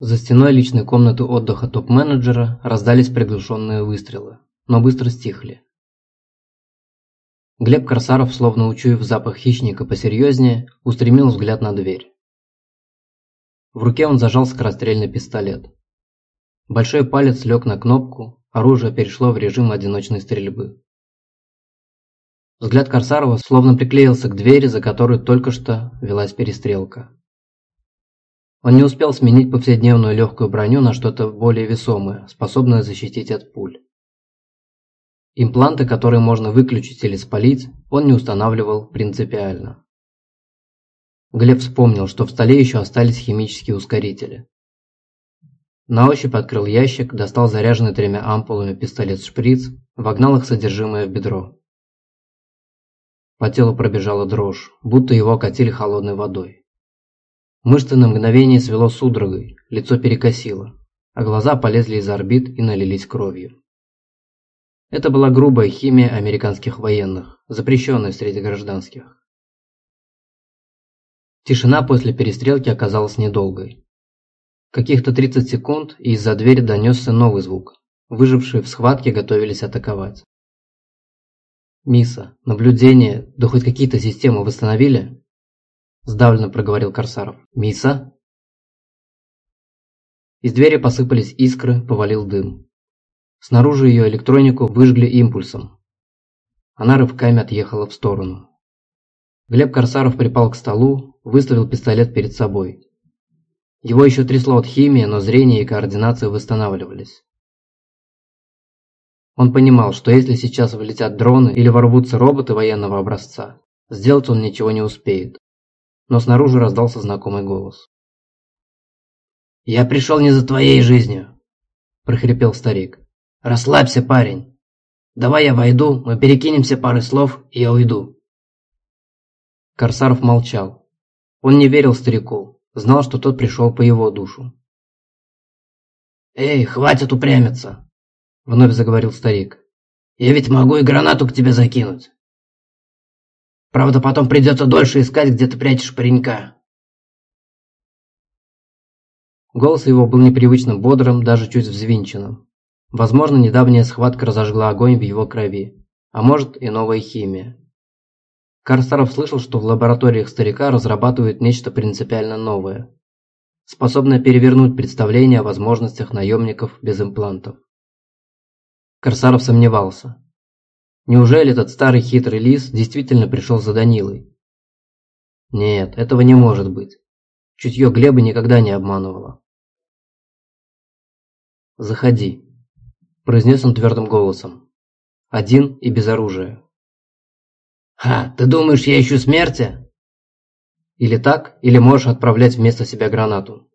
За стеной личной комнаты отдыха топ-менеджера раздались приглушенные выстрелы, но быстро стихли. Глеб Корсаров, словно учуяв запах хищника посерьезнее, устремил взгляд на дверь. В руке он зажал скорострельный пистолет. Большой палец лег на кнопку, оружие перешло в режим одиночной стрельбы. Взгляд Корсарова словно приклеился к двери, за которой только что велась перестрелка. Он не успел сменить повседневную легкую броню на что-то более весомое, способное защитить от пуль. Импланты, которые можно выключить или спалить, он не устанавливал принципиально. Глеб вспомнил, что в столе еще остались химические ускорители. На ощупь открыл ящик, достал заряженный тремя ампулами пистолет-шприц, вогнал их содержимое в бедро. По телу пробежала дрожь, будто его окатили холодной водой. Мышцы на мгновение свело судорогой, лицо перекосило, а глаза полезли из орбит и налились кровью. Это была грубая химия американских военных, запрещенная среди гражданских. Тишина после перестрелки оказалась недолгой. Каких-то 30 секунд, и из-за двери донесся новый звук. Выжившие в схватке готовились атаковать. «Миса, наблюдение, да хоть какие-то системы восстановили?» Сдавленно проговорил Корсаров. «Миса?» Из двери посыпались искры, повалил дым. Снаружи ее электронику выжгли импульсом. Она рывками отъехала в сторону. Глеб Корсаров припал к столу, выставил пистолет перед собой. Его еще трясло от химии, но зрение и координация восстанавливались. Он понимал, что если сейчас влетят дроны или ворвутся роботы военного образца, сделать он ничего не успеет. Но снаружи раздался знакомый голос. «Я пришел не за твоей жизнью», – прохрипел старик. «Расслабься, парень. Давай я войду, мы перекинемся парой слов, и я уйду». Корсаров молчал. Он не верил старику, знал, что тот пришел по его душу. «Эй, хватит упрямиться!» Вновь заговорил старик. «Я ведь могу и гранату к тебе закинуть. Правда, потом придется дольше искать, где ты прячешь паренька». Голос его был непривычно бодрым, даже чуть взвинченным. Возможно, недавняя схватка разожгла огонь в его крови, а может и новая химия. Карсаров слышал, что в лабораториях старика разрабатывают нечто принципиально новое, способное перевернуть представление о возможностях наемников без имплантов. Корсаров сомневался. Неужели этот старый хитрый лис действительно пришел за Данилой? Нет, этого не может быть. Чутье Глеба никогда не обманывало. «Заходи», – произнес он твердым голосом. «Один и без оружия». «Ха, ты думаешь, я ищу смерти?» «Или так, или можешь отправлять вместо себя гранату».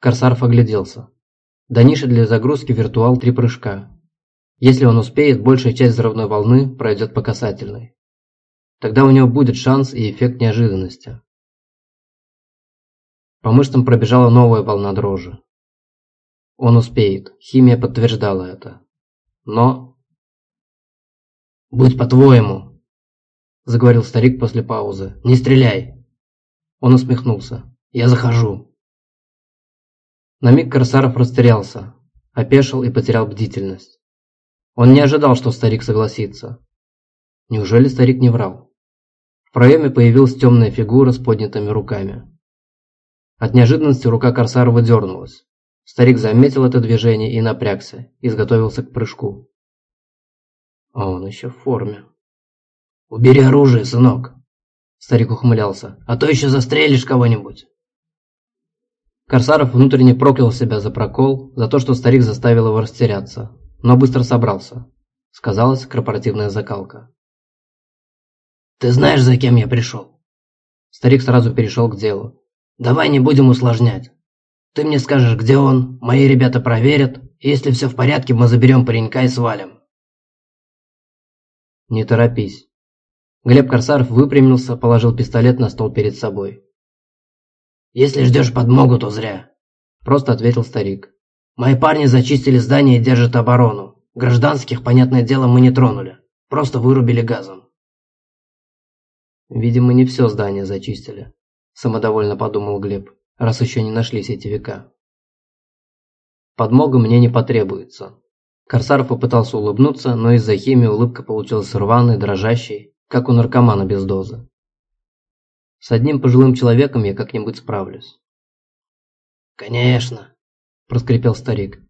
Корсаров огляделся. До ниши для загрузки виртуал три прыжка. Если он успеет, большая часть взрывной волны пройдет по касательной. Тогда у него будет шанс и эффект неожиданности. По мышцам пробежала новая волна дрожи. Он успеет, химия подтверждала это. Но... «Будь по-твоему», – заговорил старик после паузы. «Не стреляй!» Он усмехнулся. «Я захожу». На миг Корсаров растерялся, опешил и потерял бдительность. Он не ожидал, что старик согласится. Неужели старик не врал? В проеме появилась темная фигура с поднятыми руками. От неожиданности рука Корсарова дернулась. Старик заметил это движение и напрягся, изготовился к прыжку. А он еще в форме. «Убери оружие, сынок!» Старик ухмылялся. «А то еще застрелишь кого-нибудь!» Корсаров внутренне проклял себя за прокол, за то, что старик заставил его растеряться, но быстро собрался. Сказалась корпоративная закалка. «Ты знаешь, за кем я пришел?» Старик сразу перешел к делу. «Давай не будем усложнять. Ты мне скажешь, где он, мои ребята проверят, если все в порядке, мы заберем паренька и свалим». «Не торопись». Глеб Корсаров выпрямился, положил пистолет на стол перед собой. «Если ждешь подмогу, то зря», – просто ответил старик. «Мои парни зачистили здание и держат оборону. Гражданских, понятное дело, мы не тронули. Просто вырубили газом». «Видимо, не все здание зачистили», – самодовольно подумал Глеб. раз еще не нашли сетевика. Подмога мне не потребуется. Корсаров попытался улыбнуться, но из-за химии улыбка получилась рваной, дрожащей, как у наркомана без дозы. С одним пожилым человеком я как-нибудь справлюсь. «Конечно», – проскрипел старик.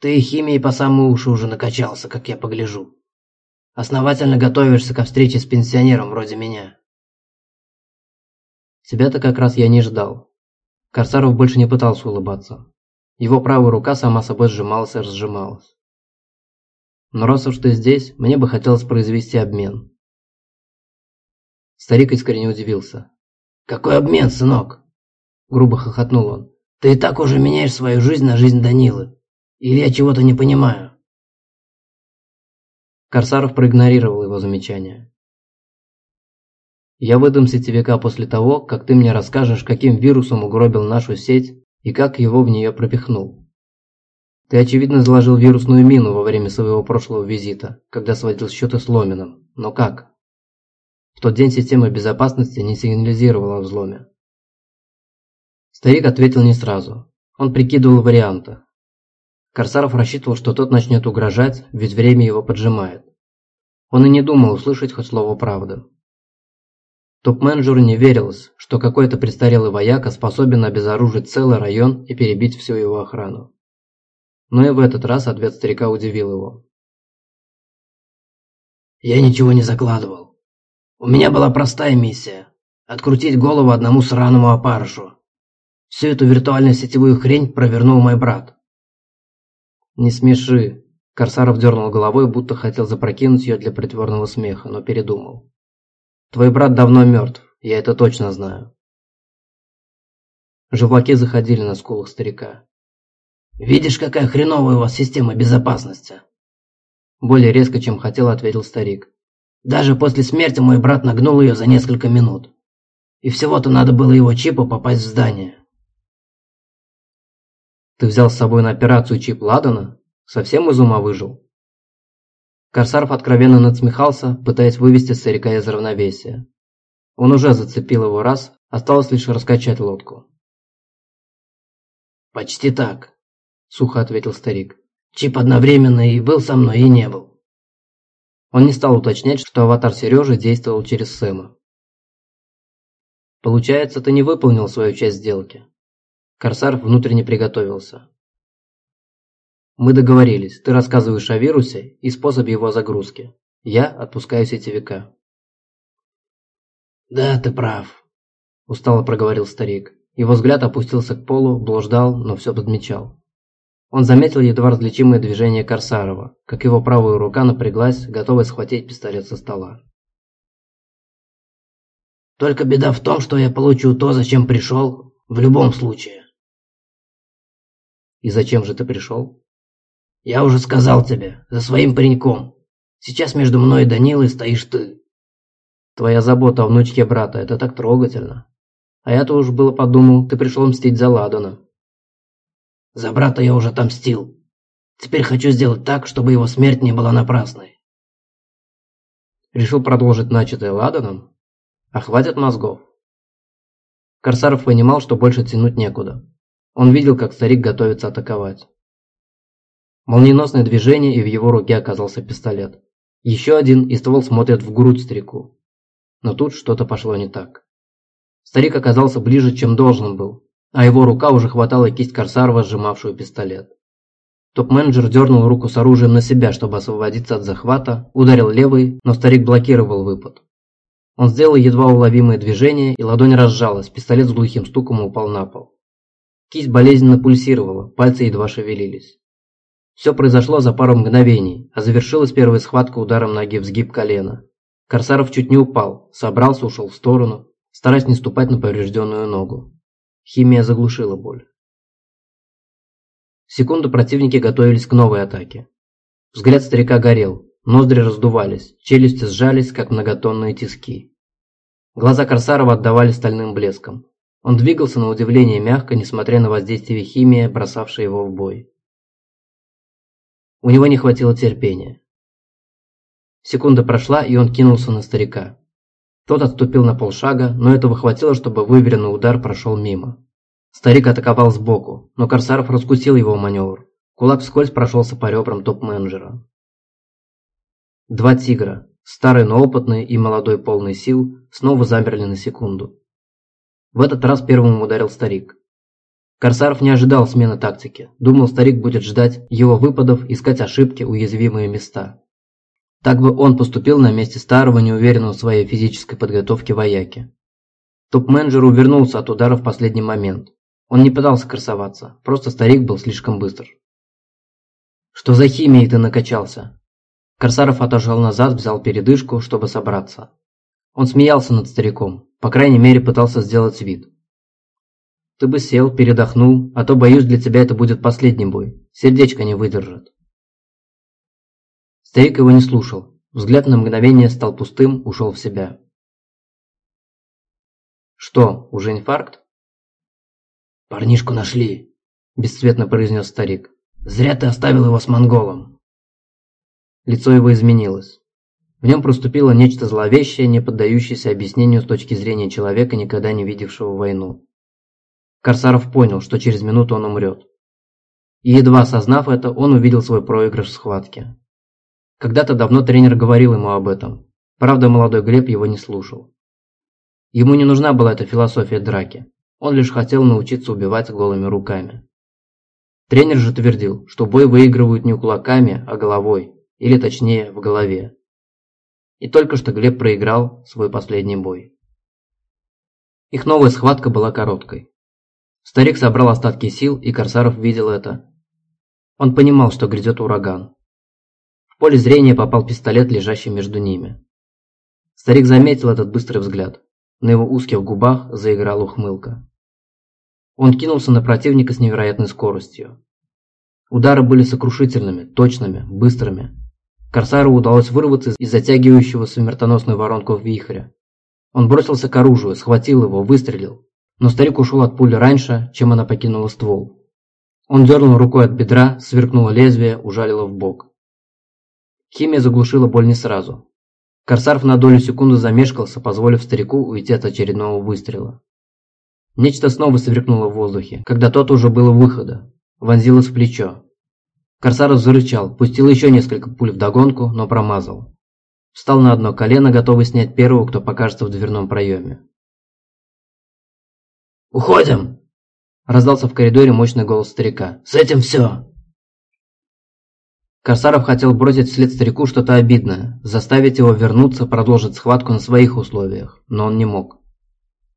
«Ты химией по самые уши уже накачался, как я погляжу. Основательно готовишься ко встрече с пенсионером вроде меня». Тебя-то как раз я не ждал. Корсаров больше не пытался улыбаться. Его правая рука сама собой сжималась и разжималась. Но раз уж ты здесь, мне бы хотелось произвести обмен. Старик искренне удивился. «Какой обмен, сынок?» Грубо хохотнул он. «Ты и так уже меняешь свою жизнь на жизнь Данилы. Или я чего-то не понимаю?» Корсаров проигнорировал его замечание. «Я выдам сетевика после того, как ты мне расскажешь, каким вирусом угробил нашу сеть и как его в нее пропихнул. Ты, очевидно, заложил вирусную мину во время своего прошлого визита, когда сводил счеты с Ломиным. Но как? В тот день система безопасности не сигнализировала о взломе. Старик ответил не сразу. Он прикидывал варианты. Корсаров рассчитывал, что тот начнет угрожать, ведь время его поджимает. Он и не думал услышать хоть слово правды. Топ-менеджеру не верилось, что какой-то престарелый вояка способен обезоружить целый район и перебить всю его охрану. Но и в этот раз ответ старика удивил его. «Я ничего не закладывал. У меня была простая миссия – открутить голову одному сраному опарышу. Всю эту виртуальную сетевую хрень провернул мой брат». «Не смеши», – Корсаров дернул головой, будто хотел запрокинуть ее для притворного смеха, но передумал. Твой брат давно мертв, я это точно знаю. Желваки заходили на скулах старика. «Видишь, какая хреновая у вас система безопасности?» Более резко, чем хотел, ответил старик. «Даже после смерти мой брат нагнул ее за несколько минут. И всего-то надо было его чипу попасть в здание». «Ты взял с собой на операцию чип Ладана? Совсем из ума выжил?» Корсаров откровенно надсмехался, пытаясь вывести старика из равновесия. Он уже зацепил его раз, осталось лишь раскачать лодку. «Почти так», – сухо ответил старик. «Чип одновременно и был со мной, и не был». Он не стал уточнять, что аватар Сережи действовал через Сэма. «Получается, ты не выполнил свою часть сделки». Корсаров внутренне приготовился. Мы договорились, ты рассказываешь о вирусе и способе его загрузки. Я отпускаю сетевика. Да, ты прав, устало проговорил старик. Его взгляд опустился к полу, блуждал, но все подмечал. Он заметил едва различимое движение Корсарова, как его правая рука напряглась, готовая схватить пистолет со стола. «Только беда в том, что я получу то, зачем пришел, в любом случае». «И зачем же ты пришел?» Я уже сказал тебе, за своим пареньком. Сейчас между мной и Данилой стоишь ты. Твоя забота о внучке брата, это так трогательно. А я-то уж было подумал, ты пришел мстить за Ладана. За брата я уже отомстил. Теперь хочу сделать так, чтобы его смерть не была напрасной. Решил продолжить начатое Ладаном? А хватит мозгов. Корсаров понимал, что больше тянуть некуда. Он видел, как старик готовится атаковать. Молниеносное движение, и в его руке оказался пистолет. Еще один, и ствол смотрит в грудь старику. Но тут что-то пошло не так. Старик оказался ближе, чем должен был, а его рука уже хватала кисть Корсарова, сжимавшую пистолет. Топ-менеджер дернул руку с оружием на себя, чтобы освободиться от захвата, ударил левый, но старик блокировал выпад. Он сделал едва уловимое движение, и ладонь разжалась, пистолет с глухим стуком упал на пол. Кисть болезненно пульсировала, пальцы едва шевелились. Все произошло за пару мгновений, а завершилась первая схватка ударом ноги в сгиб колена. Корсаров чуть не упал, собрался, ушел в сторону, стараясь не ступать на поврежденную ногу. Химия заглушила боль. Секунду противники готовились к новой атаке. Взгляд старика горел, ноздри раздувались, челюсти сжались, как многотонные тиски. Глаза Корсарова отдавали стальным блеском. Он двигался на удивление мягко, несмотря на воздействие химии, бросавшей его в бой. У него не хватило терпения. Секунда прошла, и он кинулся на старика. Тот отступил на полшага, но этого хватило, чтобы выверенный удар прошел мимо. Старик атаковал сбоку, но Корсаров раскусил его маневр. Кулак вскользь прошелся по ребрам топ-менеджера. Два тигра, старый, но опытный и молодой полный сил, снова замерли на секунду. В этот раз первым ударил старик. Корсаров не ожидал смены тактики. Думал, старик будет ждать его выпадов, искать ошибки, уязвимые места. Так бы он поступил на месте старого, неуверенного в своей физической подготовке вояки. Топ-менеджер увернулся от удара в последний момент. Он не пытался красоваться, просто старик был слишком быстр. «Что за химией ты накачался?» Корсаров отошел назад, взял передышку, чтобы собраться. Он смеялся над стариком, по крайней мере пытался сделать вид. «Ты бы сел, передохнул, а то, боюсь, для тебя это будет последний бой. Сердечко не выдержит». Старик его не слушал. Взгляд на мгновение стал пустым, ушел в себя. «Что, уже инфаркт?» «Парнишку нашли», – бесцветно произнес старик. «Зря ты оставил его с монголом». Лицо его изменилось. В нем проступило нечто зловещее, не поддающееся объяснению с точки зрения человека, никогда не видевшего войну. Корсаров понял, что через минуту он умрет. И едва осознав это, он увидел свой проигрыш в схватке. Когда-то давно тренер говорил ему об этом. Правда, молодой Глеб его не слушал. Ему не нужна была эта философия драки. Он лишь хотел научиться убивать голыми руками. Тренер же твердил, что бой выигрывают не кулаками, а головой, или точнее, в голове. И только что Глеб проиграл свой последний бой. Их новая схватка была короткой. Старик собрал остатки сил, и Корсаров видел это. Он понимал, что грядет ураган поле зрения попал пистолет, лежащий между ними. Старик заметил этот быстрый взгляд. На его узких губах заиграла ухмылка. Он кинулся на противника с невероятной скоростью. Удары были сокрушительными, точными, быстрыми. Корсару удалось вырваться из затягивающего смертоносную воронку в вихре. Он бросился к оружию, схватил его, выстрелил. Но старик ушел от пули раньше, чем она покинула ствол. Он дернул рукой от бедра, сверкнуло лезвие, ужалило в бок. Химия заглушила боль не сразу. Корсаров на долю секунды замешкался, позволив старику уйти от очередного выстрела. Нечто снова сверкнуло в воздухе, когда тот уже был у выхода. Вонзилось в плечо. Корсаров зарычал, пустил еще несколько пуль в догонку, но промазал. Встал на одно колено, готовый снять первого, кто покажется в дверном проеме. «Уходим!» Раздался в коридоре мощный голос старика. «С этим все!» Корсаров хотел бросить вслед старику что-то обидное, заставить его вернуться, продолжить схватку на своих условиях, но он не мог.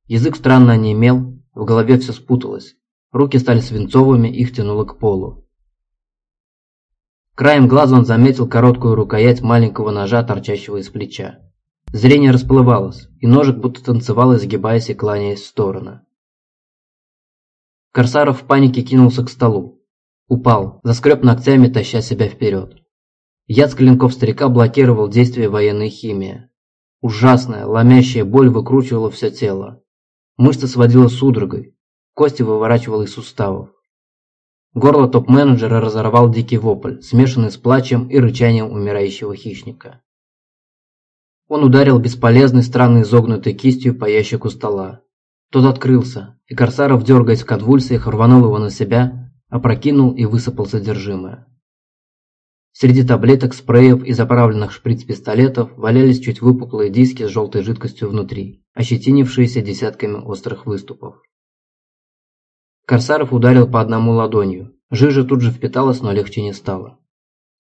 Язык странно онемел, в голове все спуталось. Руки стали свинцовыми, их тянуло к полу. Краем глаза он заметил короткую рукоять маленького ножа, торчащего из плеча. Зрение расплывалось, и ножик будто танцевал, изгибаясь и кланяясь в стороны. Корсаров в панике кинулся к столу. Упал, заскреб ногтями, таща себя вперед. Яд с клинков старика блокировал действие военной химии. Ужасная, ломящая боль выкручивала все тело. Мышцы сводила судорогой, кости выворачивала из суставов. Горло топ-менеджера разорвал дикий вопль, смешанный с плачем и рычанием умирающего хищника. Он ударил бесполезной, странно изогнутой кистью по ящику стола. Тот открылся, и Корсаров, дергаясь в конвульсиях, рванул его на себя, опрокинул и высыпал содержимое. Среди таблеток, спреев и заправленных шприц-пистолетов валялись чуть выпуклые диски с желтой жидкостью внутри, ощетинившиеся десятками острых выступов. Корсаров ударил по одному ладонью. Жижа тут же впиталась, но легче не стало.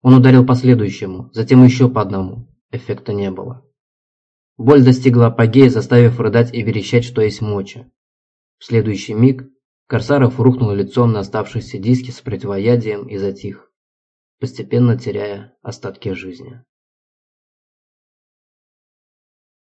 Он ударил по следующему, затем еще по одному. Эффекта не было. Боль достигла апогея, заставив рыдать и верещать, что есть мочи. В следующий миг Корсаров рухнул лицом на оставшиеся диски с противоядием и затих, постепенно теряя остатки жизни.